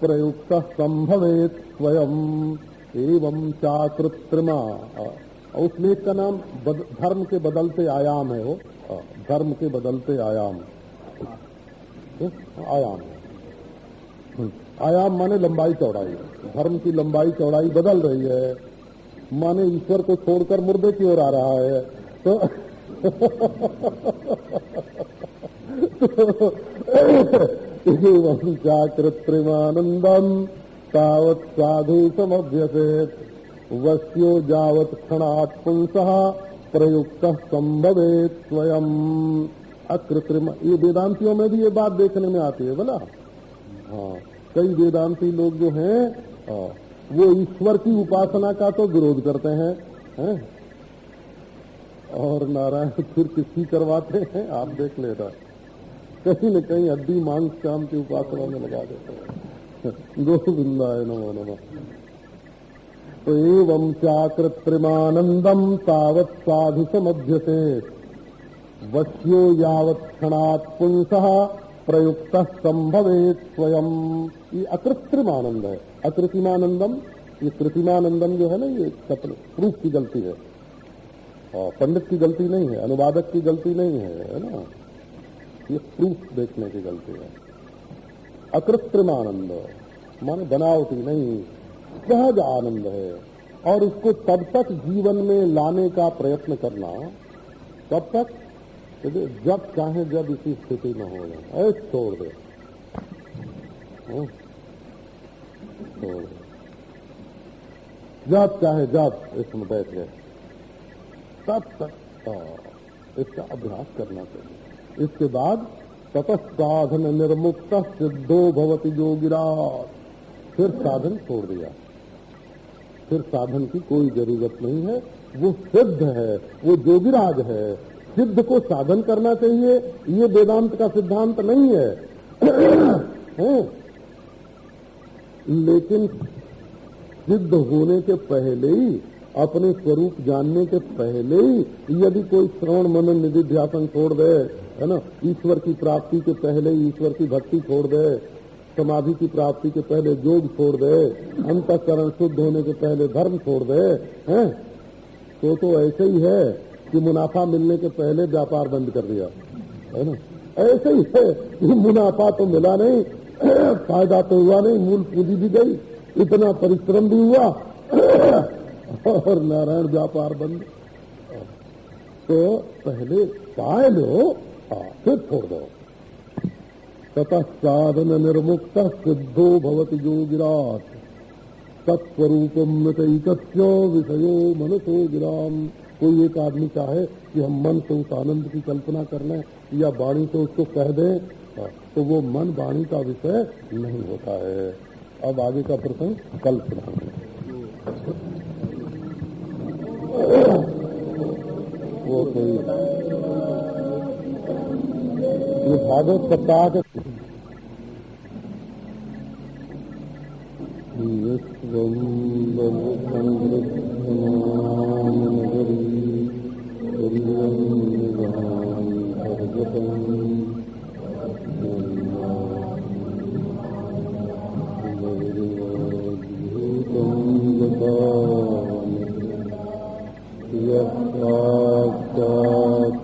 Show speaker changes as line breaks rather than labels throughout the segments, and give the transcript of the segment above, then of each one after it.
प्रयुक्त संभवेत स्वयं एवं चाकृत्रिमा। और उस लेख का नाम बद, धर्म के बदलते आयाम है वो। धर्म के बदलते आयाम। आयाम हम्म, आयाम माने लंबाई चौड़ाई। धर्म की लंबाई चौड़ाई बदल रही है। माने ईश्वर को छोड़कर मुर्दे की ओर आ रहा है। तो, तो एवं चाकृत्रिमानंदम तावत साधु समभ्यसेत वश्यो जावत क्षणात् प्रयुक्त संभवे स्वयं अकृत्रिम ये वेदांतियों में भी ये बात देखने में आती है बोला? हाँ कई वेदांती लोग जो हैं हाँ, वो ईश्वर की उपासना का तो विरोध करते हैं है? और नारायण फिर किसकी करवाते हैं? आप देख लेना। कहीं न कहीं हड्डी, मांस काम की उपासना में लगा देते हैं। गोविंदाय नमो। नमः तो एवं चाकृत्रिमानंदम तावत साधु समभ्यसे वश्यो यावत क्षणात् प्रयुक्त संभवेत स्वयं। ये अकृत्रिम आनंद है। अकृत्रिमानंदम, ये कृत्रिमानंदम जो है ना, ये प्रूफ की गलती है। पंडित की गलती नहीं है, अनुवादक की गलती नहीं है है ना? ये प्रूफ देखने की गलती है। अकृत्रिम आनंद माने बनावटी नहीं सहज आनंद है। और इसको तब तक जीवन में लाने का प्रयत्न करना तब तक जब चाहे जब इसी स्थिति में हो जाए। ऐसे दे। हाँ, छोड़ दे। जब चाहे जब इसमें बैठ गए तब तक इसका अभ्यास करना चाहिए। इसके बाद ततसाधन निर्मुक्त सिद्धो भवती जोगिरा फिर साधन छोड़ दिया। फिर साधन की कोई ज़रूरत नहीं है। वो सिद्ध है वो जोगिराज है। सिद्ध को साधन करना चाहिए ये वेदांत का सिद्धांत नहीं है, है? लेकिन सिद्ध होने के पहले ही अपने स्वरूप जानने के पहले ही यदि कोई श्रवण मनन निधि ध्यान छोड़ दे है ना? ईश्वर की प्राप्ति के पहले ईश्वर की भक्ति छोड़ दे। समाधि की प्राप्ति के पहले योग छोड़ दे। अंतकरण शुद्ध होने के पहले धर्म छोड़ दे, हैं? तो तो ऐसे ही है कि मुनाफा मिलने के पहले व्यापार बंद कर दिया, है ना? ऐसे ही है कि मुनाफा तो मिला नहीं, फ़ायदा तो हुआ नहीं, मूल पूंजी भी गई, इतना परिश्रम भी हुआ, और नारायण व्यापार बंद। तो पहले पाए लो फिर छोड़ दो ततः साधन निर्मुक्त सिद्धो भवति गिरात तत्स्वरूपम मितैकस्य विषयो मनसो गिराम कोई एक आदमी चाहे कि हम मन से उस आनंद की कल्पना कर लें, या वाणी से उसको कह दें तो वो मन वाणी का विषय नहीं होता है। अब आगे का प्रसंग कल्पना। वो कोई ये भागवत सप्ताह के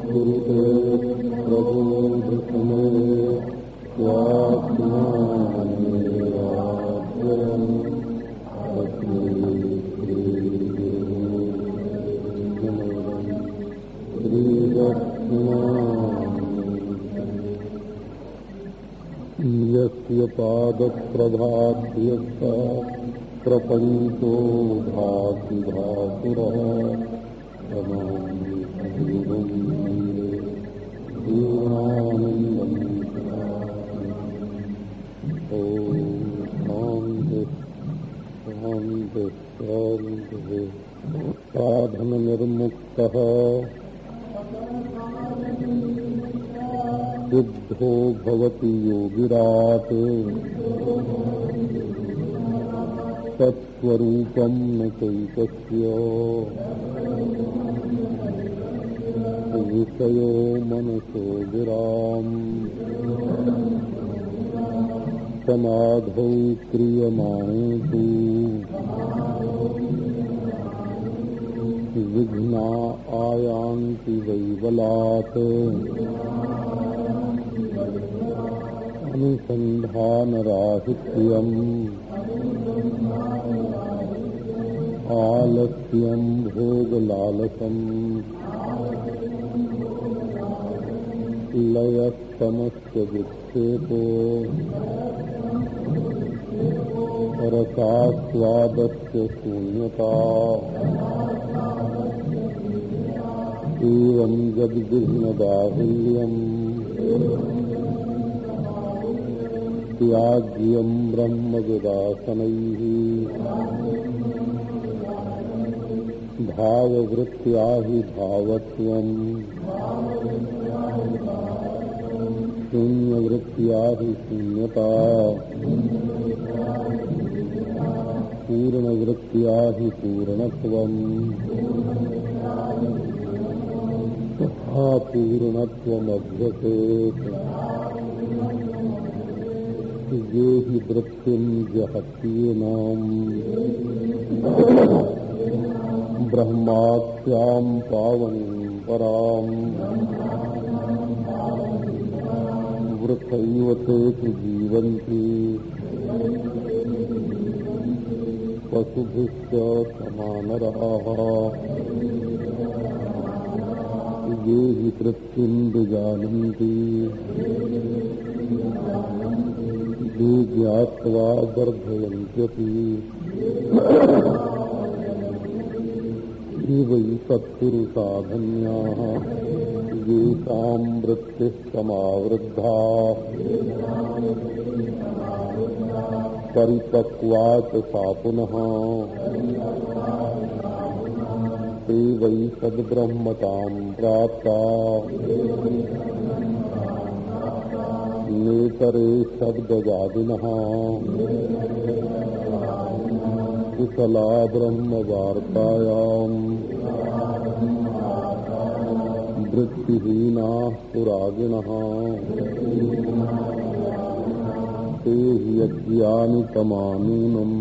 यस्य पादप्रभाभ्यस्य प्रपञ्चो भाति भासुरः साधन निर्मुक्तः सिद्धो भवति योगिरात् तत्स्वरूपम् न चैतस्य। विषयो मनसो गिराम् समाधौ क्रियमाणे तु विघ्ना आयान्ति वैबलात् अनुसन्धानराहित्यम् आलस्यम् भोगलालसम्। लयस्तमस्य विक्षेपो। रसास्वादस्य शून्यता। एवं जद्विघ्नबाहुल्यम् त्याज्यम् ब्रह्मविदासनैः। भाववृत्त्या हि भावत्वम् शून्यवृत्त्या शून्यता। पूर्णवृत्त्या हि तथा पूर्णत्वमभ्यसेत् ये हि वृत्तिम् जहत्येनाम् ब्रह्माख्याम् पावनीम् पराम् वृथैव ते तु पशुभिश्च ये हि वृत्तिम् विजानन्ति ज्ञात्वा वर्धयन्त्यपि ये वै तत्पुरुषाधन्याः येषाम् वृत्तिः समावृद्धा। परिपक्वा सा पुनः। वै सद्ब्रह्मताम् प्राप्ता। नेतरे शब्दवादिनः कुशला ब्रह्मवार्तायाम्। वृत्तिहीनाः पुरागिणः ते हि यज्ञानि तमानूनम्।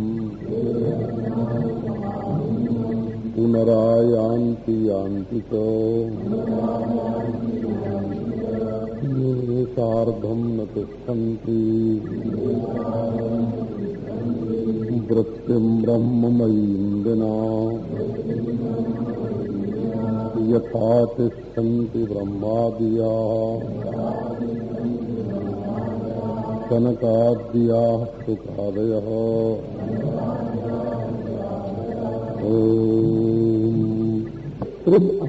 सार्धम् न तिष्ठन्ति। वृत्तिम् ब्रह्ममयीम् विना। यथा तिष्ठन्ति ब्रह्मादयाः।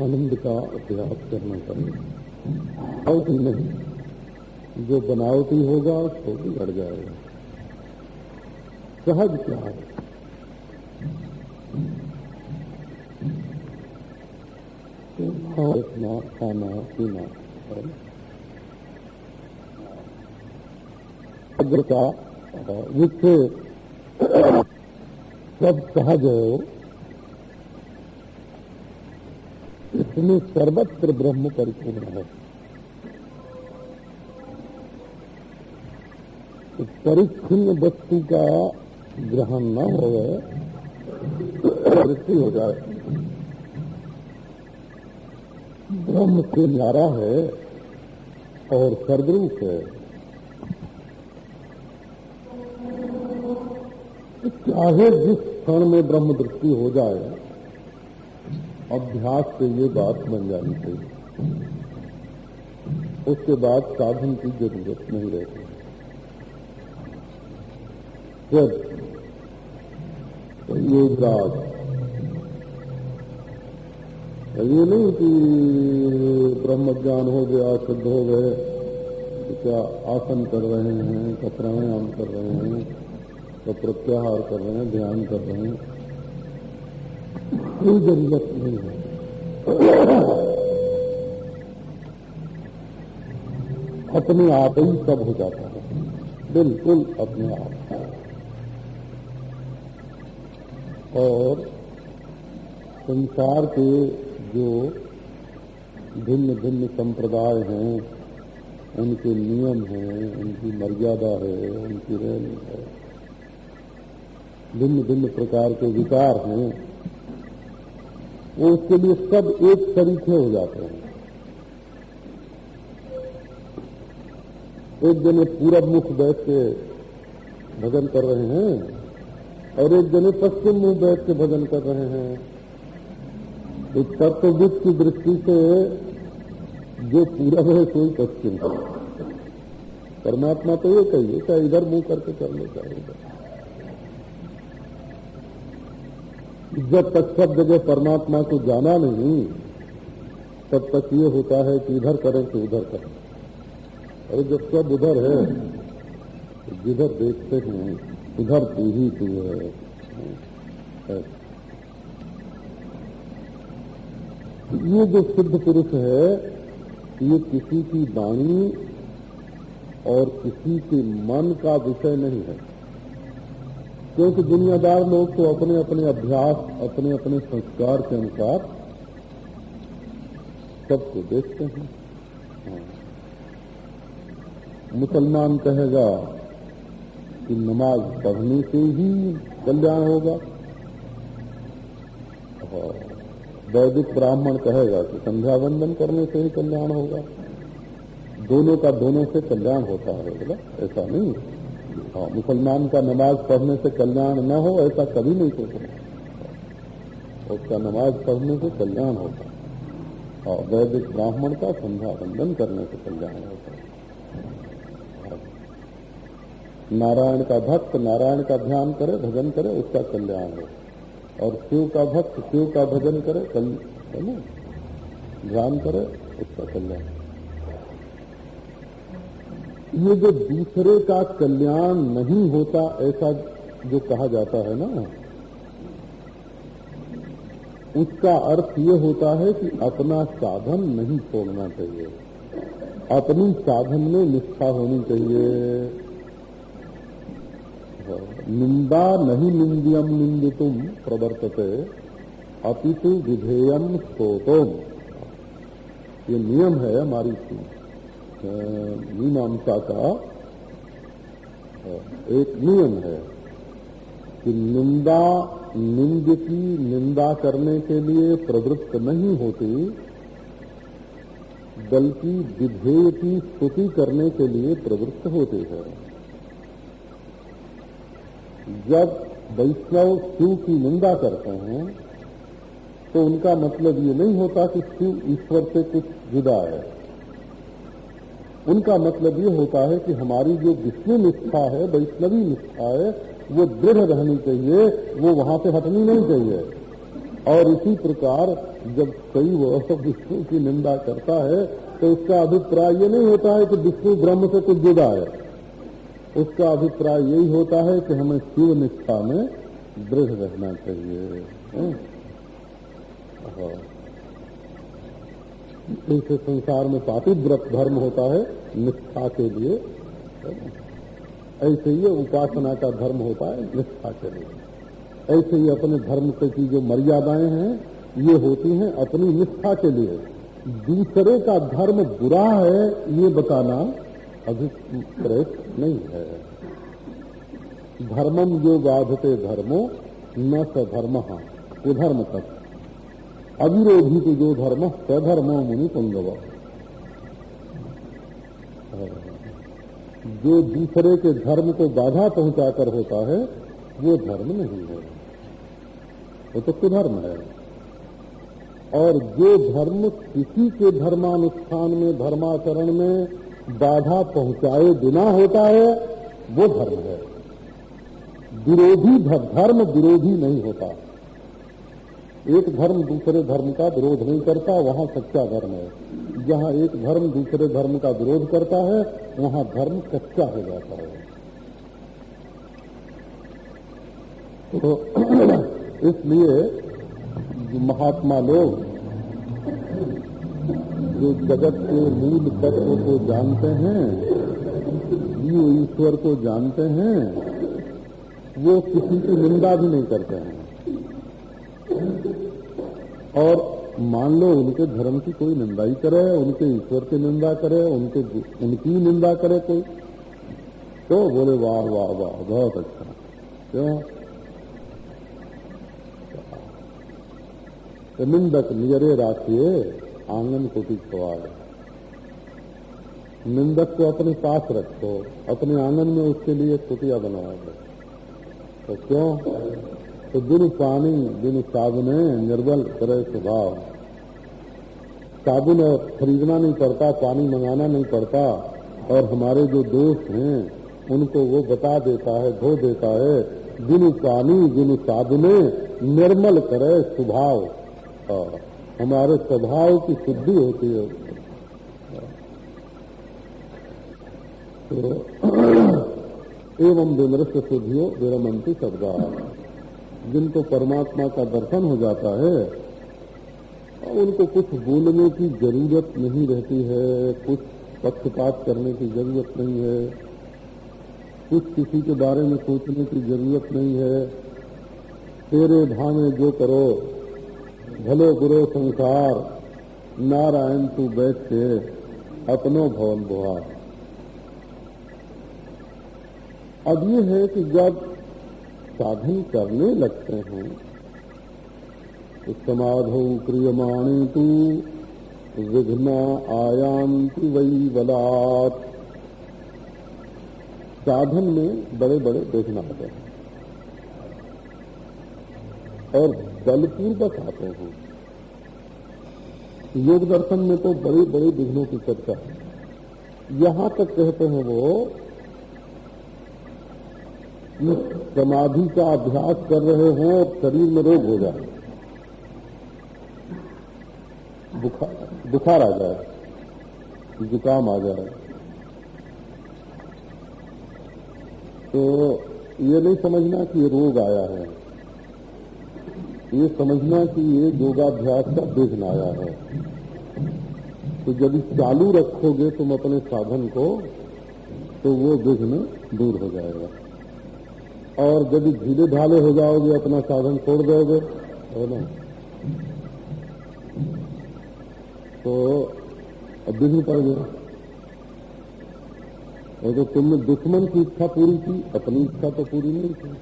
आनंद का अभ्यास करना चाहिए बनावटी नहीं जो बनावटी होगा तो बिगड़ जाएगा। सहज क्या है खाना खाना पीना। अग्रता, जिससे सब सहज हो इसमें सर्वत्र ब्रह्म परिपूर्ण है। परिच्छिन्न वस्तु का ग्रहण न हो वृत्ति हो जाए। ब्रह्म से नारा है और सर्वरूप है। चाहे जिस क्षण में ब्रह्म दृष्टि हो जाए, अभ्यास से ये बात बन जानी चाहिए। उसके बाद साधन की ज़रूरत नहीं रहती। तो ये बात ये नहीं कि ब्रह्म ज्ञान हो गया, सिद्ध हो गए क्या आसन कर रहे हैं, क्या प्राणायाम कर रहे हैं तो प्रत्याहार कर रहे हैं, ध्यान कर रहे हैं। कोई ज़रूरत नहीं है। अपने आप ही सब हो जाता है। बिल्कुल अपने आप। और संसार के जो भिन्न भिन्न संप्रदाय हैं, उनके नियम हैं, उनकी मर्यादा है, उनकी रेल है, भिन्न भिन्न प्रकार के विकार हैं, वो उसके लिए सब एक तरीके हो जाते हैं। एक जने पूरब मुख बैठ के भजन कर रहे हैं और एक जने पश्चिम मुख बैठ के भजन कर रहे हैं। एक तत्वविद की दृष्टि से जो पूरब है, कोई पश्चिम है परमात्मा तो ये कहिए, चाहे इधर मुँह करके कर ले जब तक सब जगह परमात्मा को जाना नहीं, तब तक ये होता है कि इधर करें तो उधर करें। और जब सब उधर है तो जिधर देखते हैं उधर तू ही तू है, ये जो सिद्ध पुरुष है ये किसी की वाणी और किसी के मन का विषय नहीं है। क्योंकि दुनियादार लोग तो अपने अपने अभ्यास अपने अपने संस्कार के अनुसार सबको देखते हैं। हाँ। मुसलमान कहेगा कि नमाज़ पढ़ने से ही कल्याण होगा। वैदिक ब्राह्मण कहेगा कि संध्या वंदन करने से ही कल्याण होगा। दोनों का दोनों से कल्याण होता है, बोला, ऐसा नहीं। हाँ मुसलमान का नमाज़ पढ़ने से कल्याण न हो, ऐसा कभी नहीं सोचना उसका नमाज़ पढ़ने से कल्याण होता। है और वैदिक ब्राह्मण का संध्या वंदन करने से कल्याण होता। है नारायण का भक्त, नारायण का ध्यान करे, भजन करे, उसका कल्याण हो। और शिव का भक्त शिव का भजन करे, कल है ना? ध्यान करे, उसका कल्याण। ये जो दूसरे का कल्याण नहीं होता, ऐसा जो कहा जाता है ना, उसका अर्थ ये होता है कि अपना साधन नहीं छोड़ना चाहिए। अपनी साधन में निष्ठा होनी चाहिए। निंदा नहीं निंदियम निंदितुम प्रवर्तते अपितु विधेयम स्तोतोम। ये नियम है हमारी मीमांसा का एक नियम है कि निंदा निंद की निंदा करने के लिए प्रवृत्त नहीं होती, बल्कि विधेय की स्तुति करने के लिए प्रवृत्त होते हैं। जब वैष्णव शिव की निंदा करते हैं तो उनका मतलब ये नहीं होता कि शिव ईश्वर से कुछ जुदा है। उनका मतलब ये होता है कि हमारी जो विष्णु निष्ठा है, वैष्णवी निष्ठा है, वो दृढ़ रहनी चाहिए, वो वहाँ से हटनी नहीं चाहिए। और इसी प्रकार जब कई वो विष्णु की निंदा करता है तो उसका अभिप्राय ये नहीं होता है कि विष्णु ब्रह्म से कुछ जुदा है। उसका अभिप्राय यही होता है कि हमें शिव निष्ठा में दृढ़ रहना चाहिए। जैसे संसार में पापी व्रत धर्म होता है निष्ठा के लिए। ऐसे ही उपासना का धर्म होता है निष्ठा के लिए। ऐसे ही अपने धर्म की जो मर्यादाएँ हैं, ये होती हैं अपनी निष्ठा के लिए। दूसरे का धर्म बुरा है, ये बताना अभिप्रेत नहीं है। धर्मम जो बाधते धर्मो, न स धर्म। कुधर्म तक। अविरोधी तो जो धर्म सधर्म मुनि पुंगव जो दूसरे के धर्म को बाधा पहुंचाकर होता है, वो धर्म नहीं है। वो तो कुधर्म है। और जो धर्म किसी के धर्मानुष्ठान में, धर्माचरण में बाधा पहुँचाए बिना होता है, वो धर्म है। विरोधी धर्म विरोधी नहीं होता। एक धर्म दूसरे धर्म का विरोध नहीं करता, वहाँ सच्चा धर्म है। जहाँ एक धर्म दूसरे धर्म का विरोध करता है, वहाँ धर्म कच्चा हो जाता है। तो इसलिए महात्मा लोग जो जगत के, मूल तत्व को जानते हैं, जीव ईश्वर को जानते हैं, वो किसी की निंदा भी नहीं करते हैं। और मान लो उनके धर्म की कोई निंदा ही करे, उनके ईश्वर की निंदा करे, उनके उनकी निंदा करे कोई तो बोले, वाह वाह वाह, बहुत अच्छा। क्यों? तो निंदक नियरे राखिए। आँगन कोटि सवाल निंदक को अपने पास रखो, अपने आँगन में उसके लिए कुटिया बनाओ। तो क्यों? तो दिन पानी दिन साबुने निर्बल करे स्वभाव। साबुन और खरीदना नहीं पड़ता, पानी मंगाना नहीं पड़ता, और हमारे जो दोस्त हैं, उनको वो बता देता है, धो देता है दिन पानी दिन साबुने निर्मल करे स्वभाव। हमारे स्वभाव की शुद्धि होती है। तो एवं विमृष्ट शुद्धियों विरमंती शब्दा। जिनको परमात्मा का दर्शन हो जाता है उनको कुछ बोलने की ज़रूरत नहीं रहती है, कुछ पक्षपात करने की ज़रूरत नहीं है, कुछ किसी के बारे में सोचने की ज़रूरत नहीं है। तेरे भावे जो करो भलो बुरो संसार, नारायण तू बैठ अपनो भवन बुहार। अब ये है कि जब साधन करने लगते हैं तो समाधो क्रियमाणी तू विघ्न आयांति वही बलात्। साधन में बड़े बड़े विघ्न आते हैं। और बलपूर्वक आते हैं योग दर्शन में तो बड़े बड़े विघ्नों की चर्चा है। यहाँ तक कहते हैं वो समाधि का अभ्यास कर रहे हों और शरीर में रोग हो जाए। बुखार आ जाए, जुकाम आ जाए। तो ये नहीं समझना कि ये रोग आया है। ये समझना कि ये योगाभ्यास का विघ्न आया है। तो जब चालू रखोगे तुम अपने साधन को तो वो विघ्न दूर हो जाएगा। और जब ढीले ढाले हो जाओगे, अपना साधन छोड़ दोगे, है ना? तो अब विघ्न पड़ गया। और तो तुमने दुश्मन की इच्छा पूरी की, अपनी इच्छा तो पूरी नहीं की।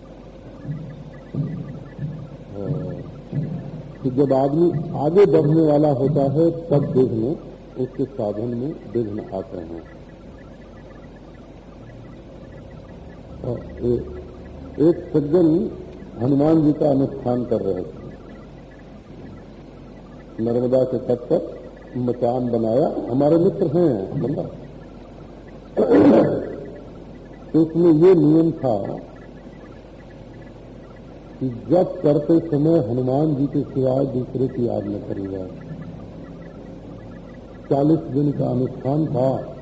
तो जब आदमी आगे बढ़ने वाला होता है तब विघ्न उसके साधन में विघ्न आते हैं। हाँ, एक सज्जन हनुमान जी का अनुष्ठान कर रहे थे। नर्मदा के तट पर मकान बनाया। हमारे मित्र हैं बंदा तो उसमें ये नियम था कि जब करते समय हनुमान जी के सिवाय दूसरे की याद न करी जाए चालीस दिन का अनुष्ठान था।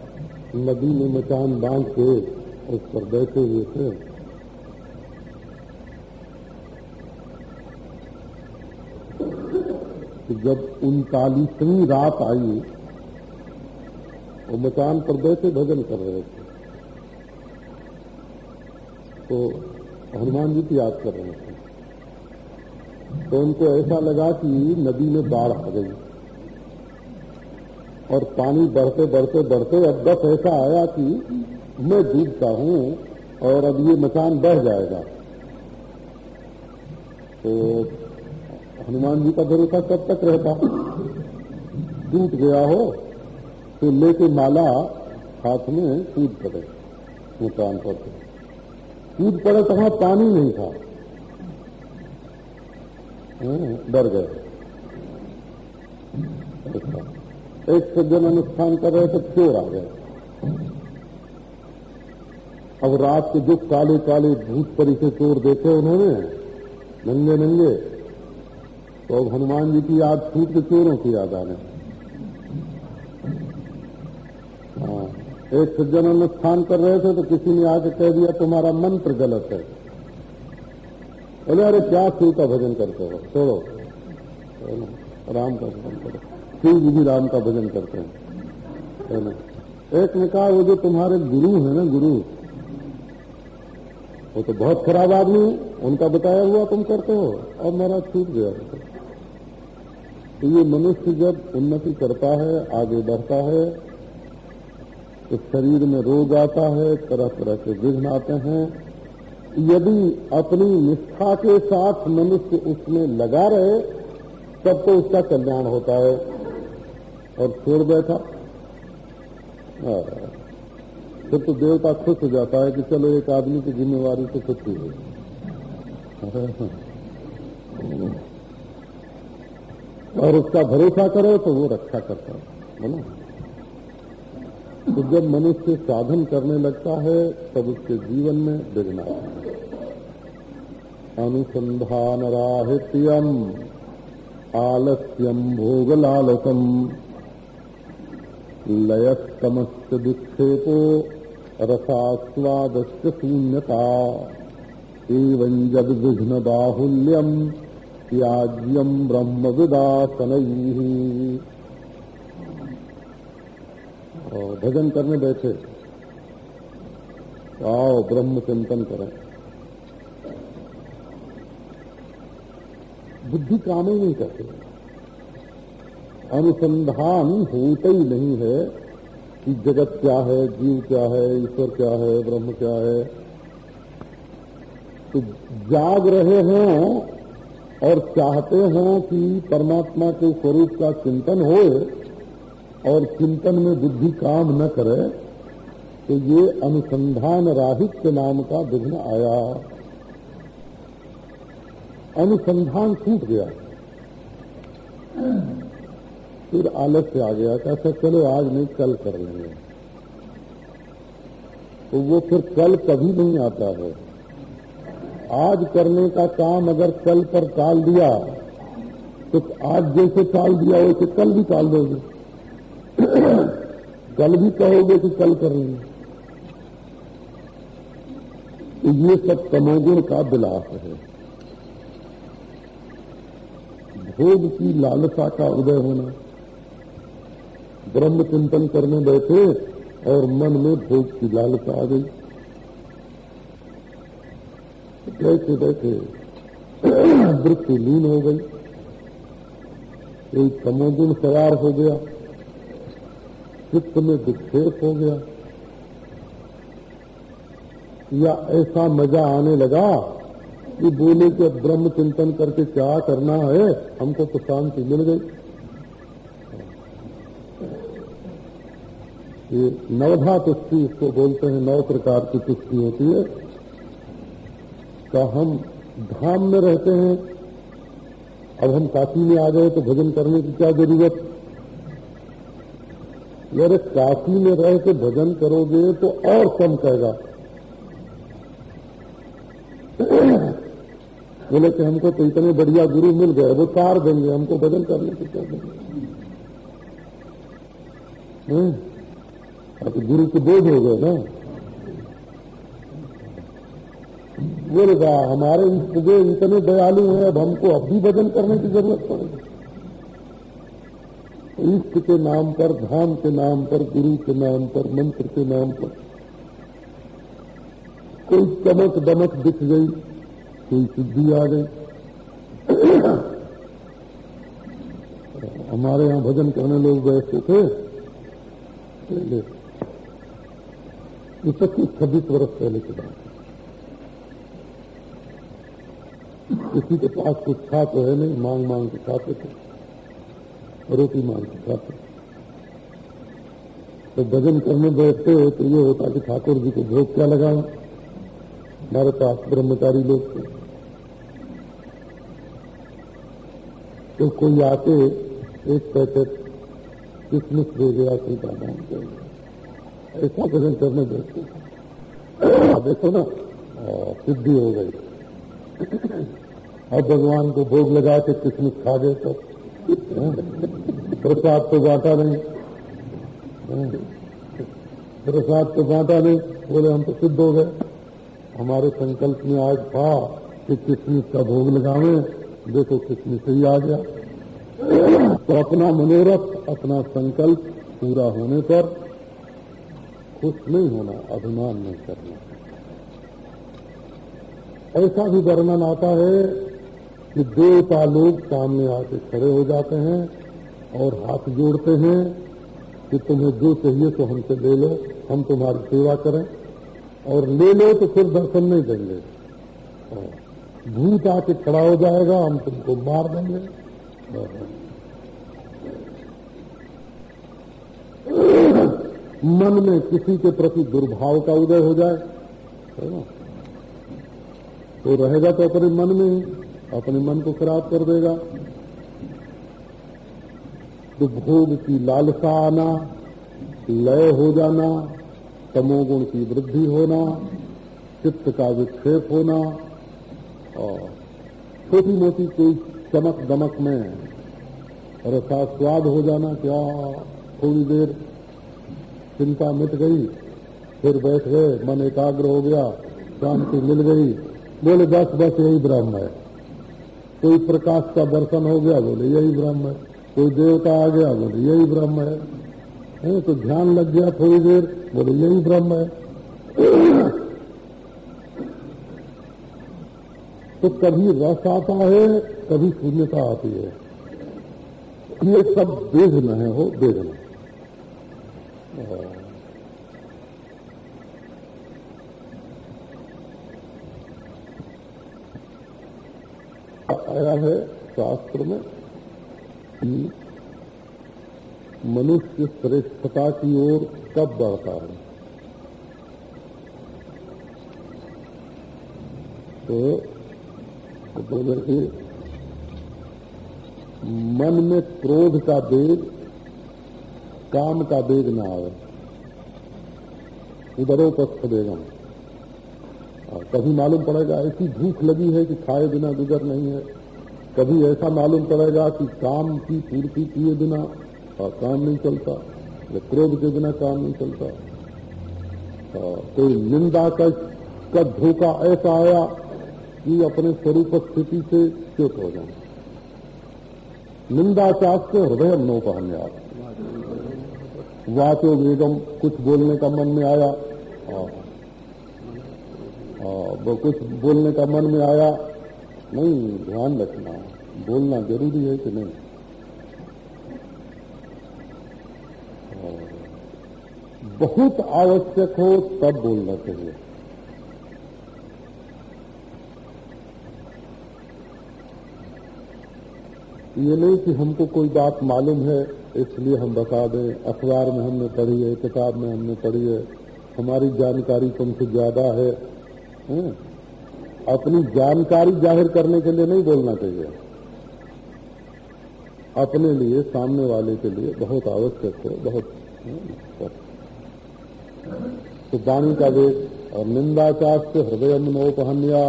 नदी में मचान बाँध के उस पर बैठे हुए थे। जब उनतालीसवीं रात आई, वो मचान पर बैठे भजन कर रहे थे। तो हनुमान जी की याद कर रहे थे। तो उनको ऐसा लगा कि नदी में बाढ़ आ गई। और पानी बढ़ते बढ़ते बढ़ते अब बस ऐसा आया कि मैं डूबता हूँ और अब ये मकान बढ़ जाएगा। तो हनुमान जी का भरोसा कब तक रहता? टूट गया हो तो लेके माला हाथ में कूद पड़े मकान पर कूद पड़े तो वहाँ पानी नहीं था। डर गए। एक सज्जन अनुष्ठान कर रहे थे चोर आ गए। अब रात के जो काले काले भूत परी से चोर देखे उन्होंने, नंगे नंगे। तो अब हनुमान जी की याद छूट के चोरों की याद आने। हाँ एक सज्जन अनुष्ठान कर रहे थे तो किसी ने आके कह दिया, तुम्हारा मंत्र गलत है। बोले, अरे, क्या शिव का भजन करते हो? छोड़ो। राम का भजन करो। शिव जी भी राम का भजन करते हैं। है ना? एक ने कहा, वो जो तुम्हारे गुरु है ना, गुरु, वो तो बहुत खराब आदमी उनका बताया हुआ तुम करते हो। और मेरा छूट गया तो ये मनुष्य जब उन्नति करता है, आगे बढ़ता है तो शरीर में रोग आता है तरह तरह के विघ्न आते हैं। यदि अपनी निष्ठा के साथ मनुष्य उसमें लगा रहे, तब तो उसका कल्याण होता है। और छोड़ बैठा। फिर तो देवता खुश हो जाता है कि चलो एक आदमी की जिम्मेवारी से छुट्टी हो और उसका भरोसा करो तो वो रक्षा करता है ना? तो जब मनुष्य साधन करने लगता है, तब उसके जीवन में विघ्न अनुसंधान राहित्यम आलस्यम भोग लालसम लयस्तमस्त विक्षेपो रसास्वाद शून्यता। एवं जद विघ्न बाहुल्यम त्याज्यम ब्रह्म विदासन भजन करने बैठे। आओ ब्रह्म चिंतन करें। बुद्धि काम ही नहीं करते अनुसंधान होता ही नहीं है कि जगत क्या है, जीव क्या है, ईश्वर क्या है, ब्रह्म क्या है। तो जाग रहे हों और चाहते हों कि परमात्मा के स्वरूप का चिंतन हो और चिंतन में बुद्धि काम न करे तो ये अनुसंधान राहित्य नाम का विघ्न आया। अनुसंधान छूट गया। फिर आलस्य आ गया कैसे चलो, आज नहीं, कल कर लेंगे। तो वो फिर कल कभी नहीं आता है। आज करने का काम अगर कल पर टाल दिया तो आज जैसे टाल दिया, वैसे कल भी टाल दोगे। कल भी कहोगे कि कल करेंगे तो ये सब तमोगुण का विलास है। भोग की लालसा का उदय होना। ब्रह्म चिंतन करने बैठे और मन में भोग की लालसा आ गई। बैठे बैठे वृत्ति लीन हो गई। एक तमोगुण सवार हो गया। चित्त में विक्षेप हो गया। या ऐसा मज़ा आने लगा कि बोले कि अब ब्रह्म चिंतन करके क्या करना है, हमको तो शांति मिल गई। ये नवधा तुष्टि इसको बोलते हैं, नौ प्रकार की तुष्टि होती है। का हम धाम में रहते हैं, अब हम काशी में आ गए तो भजन करने की क्या ज़रूरत? अरे काशी में रह के भजन करोगे तो और कम कहेगा बोले कि हमको तो इतने बढ़िया गुरु मिल गए, वो तार देंगे, हमको भजन करने की क्या अब तो गुरु के बोझ हो गए ना। बोलेगा हमारे इतने दयालु हैं, अब हमको अब भी भजन करने की ज़रूरत पड़ेगी। इष्ट के नाम पर, धाम के नाम पर, गुरु के नाम पर, मंत्र के नाम पर कोई चमक दमक दिख गई। कोई सिद्धि आ गई। हमारे यहाँ भजन करने लोग बैठते थे। ये छब्बीस वर्ष पहले की बात किसी के पास कुछ था तो है नहीं, मांग मांग के खाते थे, रोटी मांग के खाते तो भजन करने बैठते हो तो ये होता कि ठाकुर जी को भोग क्या लगाओ हमारे पास ब्रह्मचारी लोग थे। तो कोई आके एक पैकेट किसमिस दे गया दादा ऐसा भजन करने बैठते देखो ना सिद्धि हो गई। और भगवान को भोग लगा के किसमिस खा गए तो। प्रसाद तो बांटा नहीं। प्रसाद तो बांटा नहीं। बोले, हम तो सिद्ध हो गए। हमारे संकल्प में आज था कि किसमिस का भोग लगावे। देखो किसमिस ही आ गया। तो अपना मनोरथ, अपना संकल्प पूरा होने पर खुश नहीं होना, अभिमान नहीं करना। ऐसा भी वर्णन आता है कि देवता लोग सामने आके खड़े हो जाते हैं और हाथ जोड़ते हैं कि तुम्हें जो चाहिए तो हमसे ले लो, हम तुम्हारी सेवा करें। और ले लो तो फिर दर्शन नहीं देंगे। भूत आके खड़ा हो जाएगा, हम तुमको मार देंगे। मन में किसी के प्रति दुर्भाव का उदय हो जाए, है ना? तो रहेगा तो अपने मन में ही, अपने मन को खराब कर देगा। तो भोग की लालसा आना, लय हो जाना, तमोगुण की वृद्धि होना, चित्त का विक्षेप होना और छोटी मोटी कोई चमक दमक में रसा स्वाद हो जाना क्या थोड़ी देर चिंता मिट गई, फिर बैठ गए, मन एकाग्र हो गया, शांति मिल गई। बोले, बस बस, यही ब्रह्म है। कोई प्रकाश का दर्शन हो गया, बोले, यही ब्रह्म है। कोई देवता आ गया, बोले, यही ब्रह्म है तो ध्यान लग गया थोड़ी देर, बोले, यही ब्रह्म है। तो कभी रस आता है, कभी शून्यता आती है। ये सब बेघन है, हो बेघन आया है शास्त्र में कि मनुष्य श्रेष्ठता की ओर कब बढ़ता है। तो कि मन में क्रोध का वेग, काम का वेग न आवे उदरोपस्थ बेगम कभी मालूम पड़ेगा, ऐसी भूख लगी है कि खाए बिना गुजर नहीं है। कभी ऐसा मालूम पड़ेगा कि काम की पूर्ति किए बिना और काम नहीं चलता, या क्रोध के बिना काम नहीं चलता। कोई निंदा का धोखा ऐसा आया कि अपने स्वरूप स्थिति से च्युत हो जाए। निंदाचार से हृदय नौपहन्या वाचो वेगम कुछ बोलने का मन में आया आ, आ, वो कुछ बोलने का मन में आया नहीं ध्यान रखना बोलना ज़रूरी है कि नहीं? बहुत आवश्यक हो तब बोलना चाहिए। ये नहीं कि हमको कोई बात मालूम है इसलिए हम बता दें अखबार में हमने पढ़ी है किताब में हमने पढ़ी है। हमारी जानकारी तुमसे ज़्यादा है, है? अपनी जानकारी ज़ाहिर करने के लिए नहीं बोलना चाहिए। अपने लिए सामने वाले के लिए बहुत आवश्यक है बहुत तो वाणी का वेग और निंदाचार से हृदय मनोपहन्या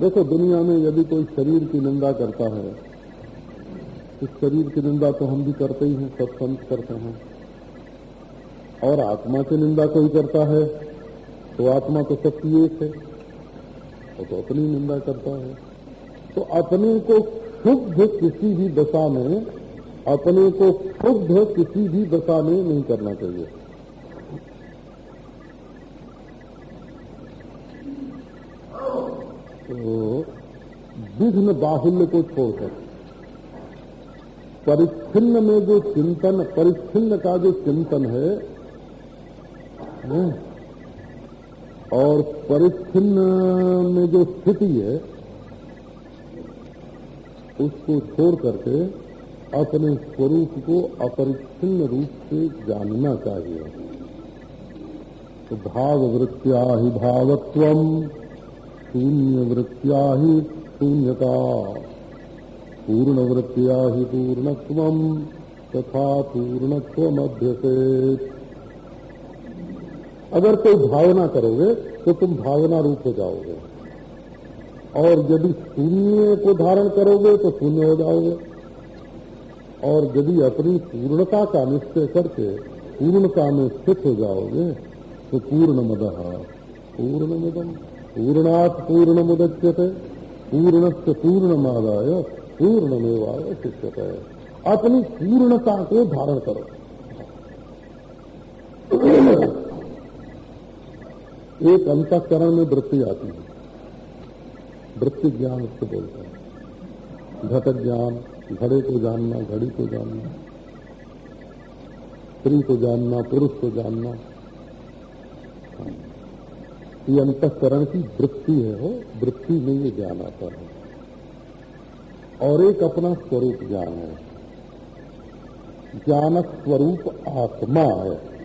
देखो, दुनिया में यदि कोई शरीर की निंदा करता है तो शरीर की निंदा तो हम भी करते ही हैं, सब करते हैं। और आत्मा की निंदा कोई करता है तो आत्मा तो सबकी एक है, वो तो अपनी निंदा करता है। तो अपने को शुद्ध किसी भी दशा में, अपने को शुद्ध किसी भी दशा में नहीं करना चाहिए। विघ्न बाहुल्य को छोड़कर, परिच्छिन्न में जो चिंतन, परिच्छिन्न का जो चिंतन है और परिच्छिन्न में जो स्थिति है, उसको छोड़ करके अपने स्वरूप को अपरिच्छिन्न रूप से जानना चाहिए। तो भाव वृत्तिया ही भावत्व शून्य वृत्तिया ही शून्यता। पूर्ण वृत्तिया ही पूर्णत्व तथा पूर्णत्व मध्य से अगर कोई भावना करोगे तो तुम भावना रूप हो जाओगे। और यदि शून्य को धारण करोगे तो शून्य हो जाओगे। और यदि अपनी पूर्णता का निश्चय करके पूर्णता में स्थित हो जाओगे तो पूर्ण मद पूर्ण मदम पूर्णात पूर्ण मुदच्यते पूर्ण से पूर्ण मादाय पूर्ण मेवाय शिक्षक अपनी पूर्णता को धारण करो। एक अंतकरण में वृत्ति आती है। वृत्ति ज्ञान उसको बोलते हैं। घट ज्ञान, घड़े को जानना, घड़ी को जानना, स्त्री को जानना, पुरुष को जानना। ये अंतकरण की वृत्ति है हो वृत्ति में ये ज्ञान आता है। और एक अपना स्वरूप ज्ञान है। ज्ञान स्वरूप आत्मा है।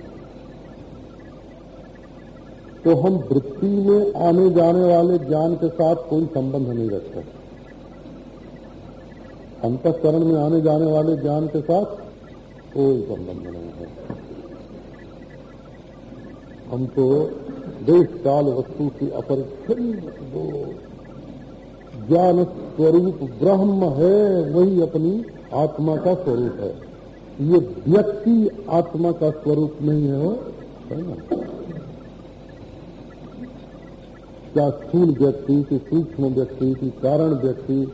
तो हम वृत्ति में आने जाने वाले ज्ञान के साथ कोई संबंध नहीं रखते अंतकरण में आने जाने वाले ज्ञान के साथ कोई संबंध नहीं है। हम तो देश काल वस्तु की अपरिच्छिन्न जो ज्ञान स्वरूप ब्रह्म है, वही अपनी आत्मा का स्वरूप है। ये व्यक्ति आत्मा का स्वरूप नहीं है है? ना? क्या स्थूल व्यक्ति, की सूक्ष्म व्यक्ति, की कारण व्यक्ति,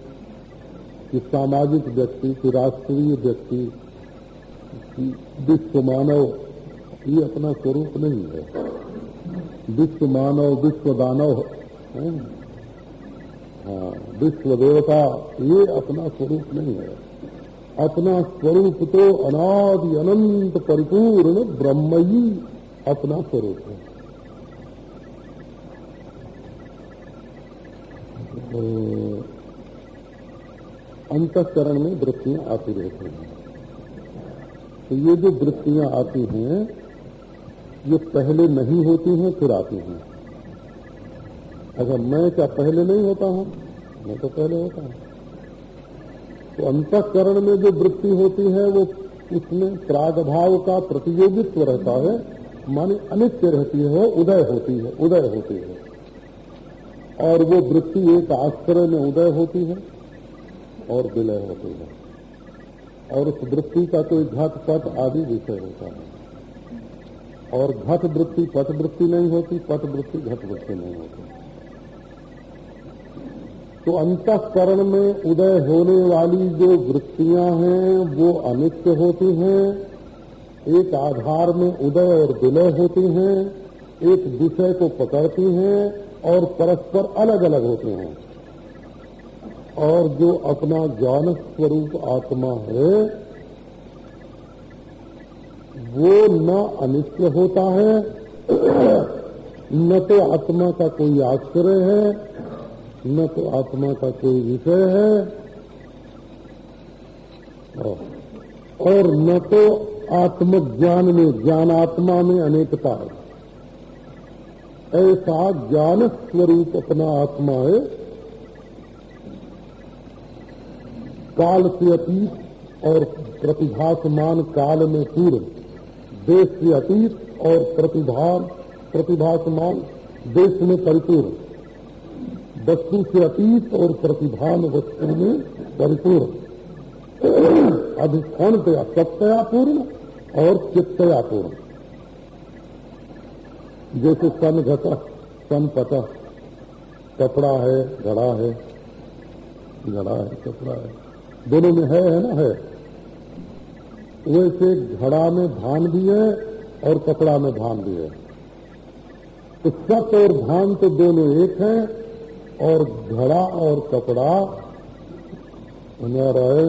कि सामाजिक व्यक्ति, कि राष्ट्रीय व्यक्ति विश्व मानव, ये अपना स्वरूप नहीं है। विश्व मानव, विश्व दानव हाँ? विश्व देवता, ये अपना स्वरूप नहीं है। अपना स्वरूप तो अनादि अनंत परिपूर्ण ब्रह्म ही अपना स्वरूप है। अंतकरण में वृत्तियाँ आती रहती हैं। तो ये जो वृत्तियाँ आती हैं ये पहले नहीं होती हैं, फिर आती हैं। अगर मैं क्या पहले नहीं होता हूँ, मैं तो पहले होता हूँ। तो अंतकरण में जो वृत्ति होती है, वो उसमें प्रागभाव का प्रतियोगित्व रहता है, माने अनित्य रहती है, उदय होती है, उदय होती है। और वो वृत्ति एक आश्रय में उदय होती है और विलय होती है। और उस वृत्ति का कोई घट पट आदि विषय होता है। और घट वृत्ति पट वृत्ति नहीं होती, पट वृत्ति घट वृत्ति नहीं होती। तो अंतकरण में उदय होने वाली जो वृत्तियाँ हैं, वो अनित्य होती हैं, एक आधार में उदय और विलय होती हैं, एक विषय को पकड़ती हैं और परस्पर अलग अलग होते हैं। और जो अपना ज्ञान स्वरूप आत्मा है वो न अनित्य होता है। न तो आत्मा का कोई आश्रय है, न तो आत्मा का कोई विषय है। और न तो आत्मज्ञान में ज्ञान आत्मा में अनेकता है। ऐसा ज्ञान स्वरूप अपना आत्मा है। काल से अतीत और प्रतिभासमान काल में पूर्व देश से अतीत और प्रतिभान, प्रतिभासमान, देश में परिपूर्ण। वस्तु से अतीत और प्रतिभान वस्तु में परिपूर्ण। अधिष्ठान तया सत्या पूर्ण और चित्तया पूर्ण जैसे सन घट, सन पटा। कपड़ा है, घड़ा है। घड़ा है, कपड़ा है। दोनों में है है ना, है। वैसे घड़ा में धान भी है और कपड़ा में धान भी है। तो सत और धान तो दोनों एक है और घड़ा और कपड़ा है,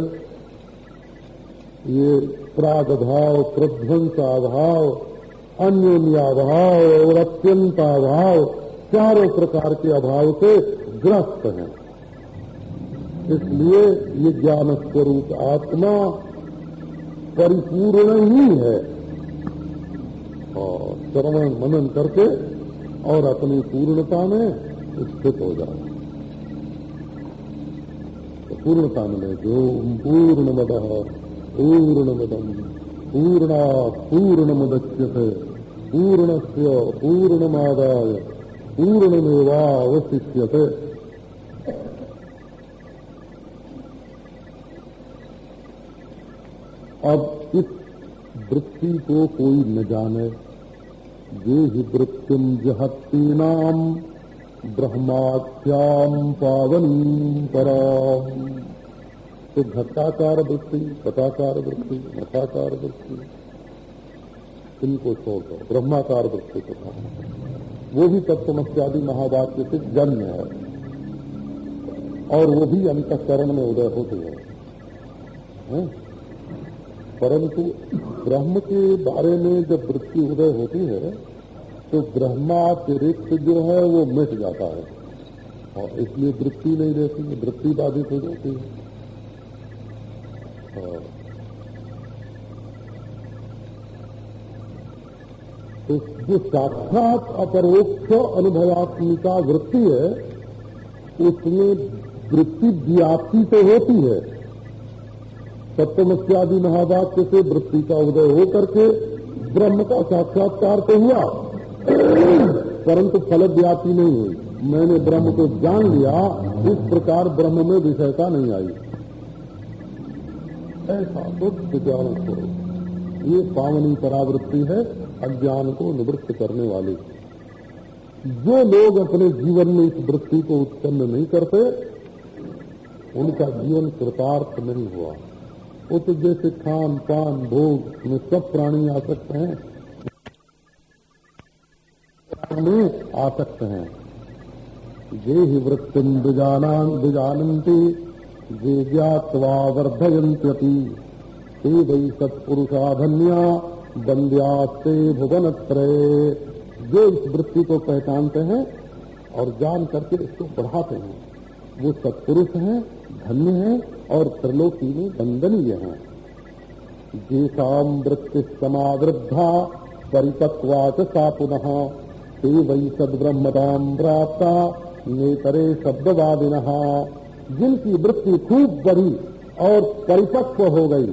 ये प्रागभाव, प्रध्वंसाभाव, अन्योन्याभाव और अत्यंत अभाव चारों प्रकार के अभाव से ग्रस्त हैं। इसलिए ये ज्ञान स्वरूप आत्मा परिपूर्ण ही है। और श्रवण मनन करके और अपनी पूर्णता में स्थित हो जाए तो पूर्णता मिले जो पूर्ण मद पूर्ण मदम पूर्णा पूर्ण मदच्यते पूर्ण से पूर्णमादाय पूर्णमेवावशिष्यते। अब इस वृत्ति को कोई न जाने। ये ही वृत्तिम जहती नाम ब्रह्माख्याम पावनी पराम तो घटाकार वृत्ति पटाकार वृत्ति मठाकार वृत्ति इनको छोड़कर ब्रह्माकार वृत्ति को कहा वो भी तत्वमस्यादि महावाक्य से जन्म है। और वो भी अंतकरण में उदय होती है, है? परंतु ब्रह्म के बारे में जब वृत्ति उदय होती है तो ब्रह्मातिरिक्त जो है वो मिट जाता है। और इसलिए वृत्ति नहीं रहती है, वृत्ति बाधित हो जाती है। तो जो साक्षात अपरोक्ष अनुभवात्मिका वृत्ति है, उसमें वृत्ति व्याप्ति तो होती है। सप्तमस्यादि महावाक्य से वृत्ति का उदय हो करके ब्रह्म का साक्षात्कार तो हुआ। परंतु फल व्याप्ति नहीं हुई। मैंने ब्रह्म को जान लिया, इस प्रकार ब्रह्म में विषयता नहीं आई। ऐसा तो विचारों करो ये पावनी परावृत्ति है, अज्ञान को निवृत्त करने वाली। जो लोग अपने जीवन में इस वृत्ति को उत्पन्न नहीं करते, उनका जीवन कृतार्थ नहीं हुआ। वो तो जैसे खान, पान, भोग में सब प्राणी आ सकते हैं। में आ सकते हैं। जे ही वृत्ति विजानती जे ज्ञावा वर्धयंत्यपि ते वही सत्पुरुषाधन्या बंद्यास्ते भुवन त्रय जो इस वृत्ति को पहचानते हैं और जान करके इसको बढ़ाते हैं। वो सत्पुरुष हैं धन्य है और त्रिलोकी में वंदनीय है। जेसाम वृत्ति समावृद्धा, परिपक्वाच सा पुनः। ते वही सद्ब्रह्मताम प्राप्ता, नेतरे शब्दवादिन। जिनकी वृत्ति खूब बढ़ी और परिपक्व हो गई,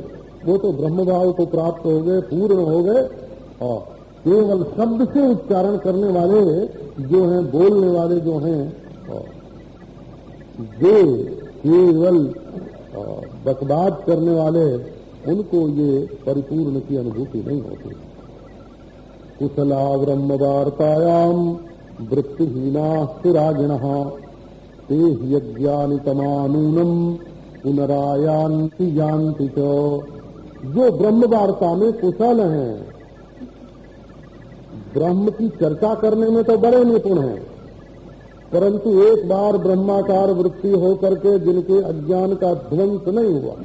वो तो ब्रह्मभाव को प्राप्त हो गए, पूर्ण हो गए। और केवल शब्द से उच्चारण करने वाले जो हैं, बोलने वाले जो हैं जो केवल बकबाद करने वाले, उनको ये परिपूर्ण की अनुभूति नहीं होती। कुशला ब्रह्म वार्तायाम वृत्तिहीना स्थिरागिण ते यज्ञानितमानूनम पुनरायांति च। जो ब्रह्म वार्ता में कुशल हैं, ब्रह्म की चर्चा करने में तो बड़े निपुण हैं। परंतु एक बार ब्रह्माकार वृत्ति होकर के जिनके अज्ञान का ध्वंस नहीं हुआ।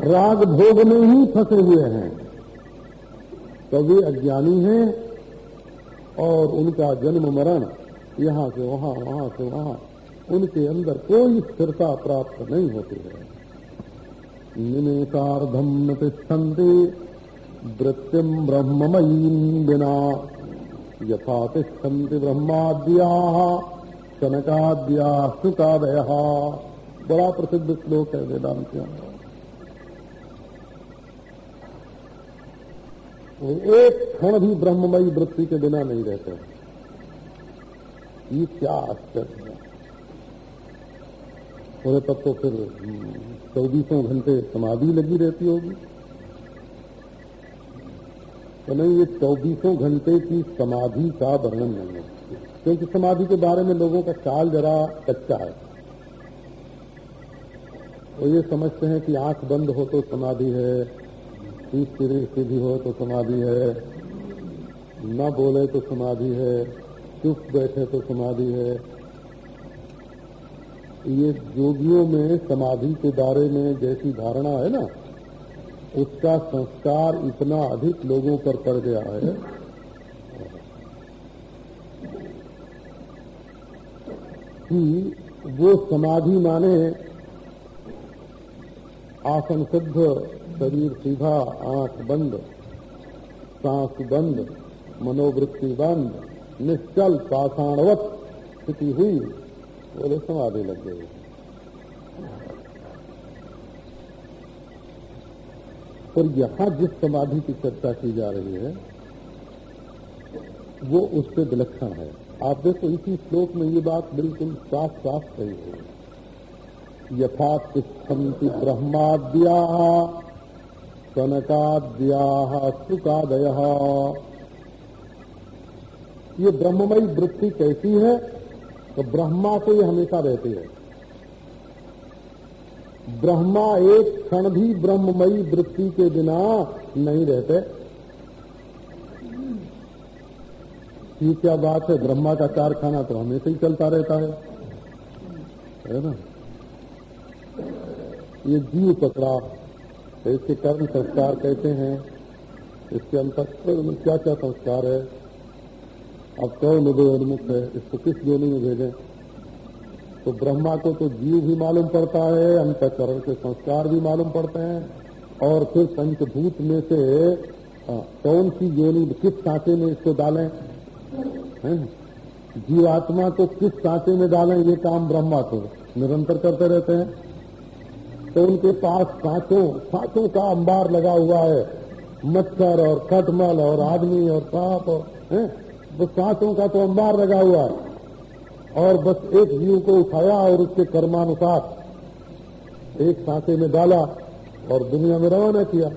राग भोग में ही फंसे हुए हैं। तो वे अज्ञानी हैं और उनका जन्म मरण यहाँ से वहाँ वहाँ से वहाँ, उनके अंदर कोई स्थिरता प्राप्त नहीं होती है। निमेशार्धम न वृत्तिम ब्रह्ममयी बिना यथा ब्रह्माद्या कनकाद्या सुकादय बड़ा प्रसिद्ध श्लोक है वेदांत एक क्षण भी ब्रह्ममयी वृत्ति के बिना नहीं रहते। ये क्या आश्चर्य। है पूरे तब तो फिर चौबीसों घंटे समाधि लगी रहती होगी। तो नहीं ये चौबीसों घंटे की समाधि का वर्णन नहीं है। क्योंकि समाधि के बारे में लोगों का ख्याल जरा कच्चा है। वो ये समझते हैं कि आँख बंद हो तो समाधि है तीस सिरे सीधी हो तो समाधि है, न बोले तो समाधि है, चुप बैठे तो समाधि है। ये योगियों में समाधि के बारे में जैसी धारणा है ना उसका संस्कार इतना अधिक लोगों पर पड़ गया है। कि वो समाधि माने आसन सिद्ध, शरीर सीधा, आँख बंद, सांस बंद, मनोवृत्ति बंद, निश्चल, पाषाणवत स्थिति हुई बोले समाधि लग गई और यहाँ जिस समाधि की चर्चा की जा रही है, वो उससे विलक्षण है। आप देखो, इसी श्लोक में ये बात बिल्कुल साफ़ साफ़ कही है। यथा तिष्ठन्ति ब्रह्माद्या, कनकाद्या सुकादय ये ब्रह्ममयी वृत्ति कैसी है? तो ब्रह्मा से ये हमेशा रहती है। ब्रह्मा एक क्षण भी ब्रह्ममयी वृत्ति के बिना नहीं रहते। ये क्या बात है? ब्रह्मा का कारखाना तो हमेशा ही चलता रहता है। है ना? ये जीव पकड़ा, इसके कर्म संस्कार कहते हैं। इसके अंतर में क्या क्या संस्कार है? अब कौन उदय उन्मुख है? इसको किस योनि में भेजें? तो ब्रह्मा को तो जीव भी मालूम पड़ता है, अंतकरण के संस्कार भी मालूम पड़ते हैं। और फिर पंचभूत में से कौन सी योनि किस सांचे में इसको डालें? हैं? जीवात्मा को किस सांचे में डालें? ये काम ब्रह्मा को निरंतर करते रहते हैं। तो उनके पास सांचों सांचों का अंबार लगा हुआ है। मच्छर और खटमल और आदमी और सांप और, है? तो सांचों का तो अंबार लगा हुआ है। और बस एक जीव को उठाया और उसके कर्मानुसार एक सांसे में डाला और दुनिया में रवाना किया।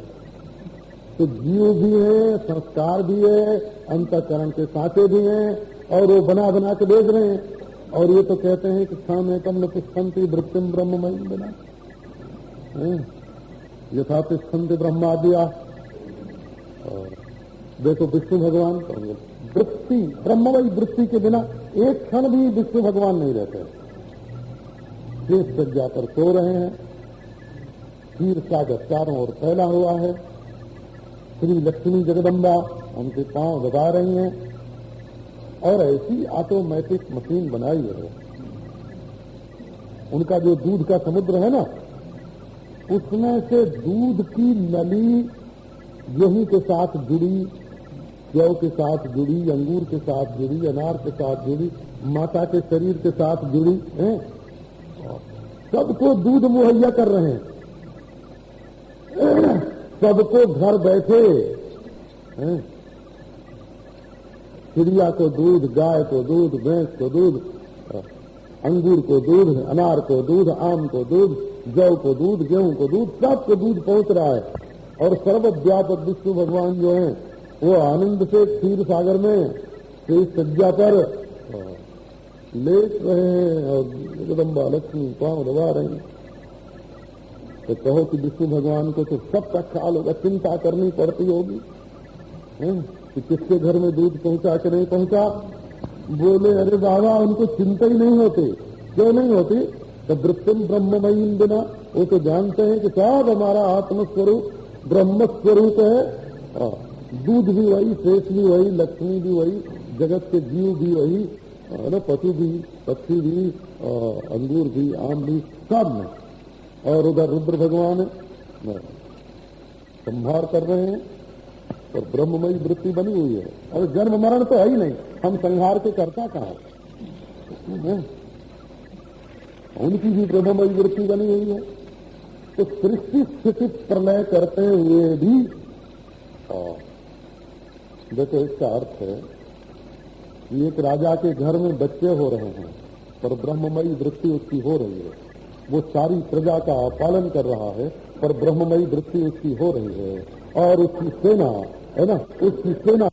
तो जीव भी है, संस्कार भी है, अंतकरण के साथे भी हैं और वो बना बना के भेज रहे हैं। और ये तो कहते हैं कि क्षण एकम न पुष्पंती वृत्तिम ब्रह्ममयी बना। यथा तिष्ठन्ति ब्रह्मादिया देखो विष्णु भगवान कहेंगे वृत्ति ब्रह्ममयी वृत्ति के बिना एक क्षण भी विष्णु भगवान नहीं रहते। देश सज्जा पर सो रहे हैं। तीर सागर चारों ओर फैला हुआ है। श्री लक्ष्मी जगदम्बा उनके पाँव दबा रही हैं। और ऐसी ऑटोमेटिक मशीन बनाई है। उनका जो दूध का समुद्र है ना, उसमें से दूध की नली यही के साथ जुड़ी जौ के साथ जुड़ी, अंगूर के साथ जुड़ी, अनार के साथ जुड़ी, माता के शरीर के साथ जुड़ी, है? सबको दूध मुहैया कर रहे हैं। सबको घर बैठे चिड़िया को दूध, गाय को दूध, भैंस को दूध, अंगूर को दूध, अनार को दूध, आम को दूध, जौ को दूध, गेहूँ को दूध, सबको दूध पहुँच रहा है। और सर्वव्यापक विष्णु भगवान जो है वो आनंद से क्षीर सागर में इस सज्जा पर लेट रहे हैं और जगदम्बा लक्ष्मी पाँव दबा रहे हैं तो कहो कि विष्णु भगवान को तो सबका ख्याल होगा चिंता करनी पड़ती होगी। कि किसके घर में दूध पहुँचा कि नहीं पहुँचा? बोले अरे बाबा उनको चिंता ही नहीं होती। क्यों नहीं होती? तो वृत्तिम ब्रह्ममयी बिना। वो तो जानते हैं कि सब हमारा आत्मस्वरूप ब्रह्म स्वरूप है। हाँ, दूध भी वही शेष भी वही लक्ष्मी भी वही जगत के जीव भी वही हाँ, न पशु भी पक्षी भी अंगूर भी आम भी सब में। और उधर रुद्र भगवान संभार कर रहे हैं और ब्रह्ममयी वृत्ति बनी हुई है। और जन्म मरण तो है ही नहीं। हम संहार के करता कहा उनकी भी ब्रह्ममयी वृत्ति बनी हुई है। तो सृष्टि स्थिति प्रलय करते हुए भी देखो, इसका अर्थ है कि एक राजा के घर में बच्चे हो रहे हैं, पर ब्रह्ममयी वृत्ति उसकी हो रही है। वो सारी प्रजा का पालन कर रहा है, पर ब्रह्ममयी वृत्ति उसकी हो रही है। और उसकी सेना, है ना, उसकी सेना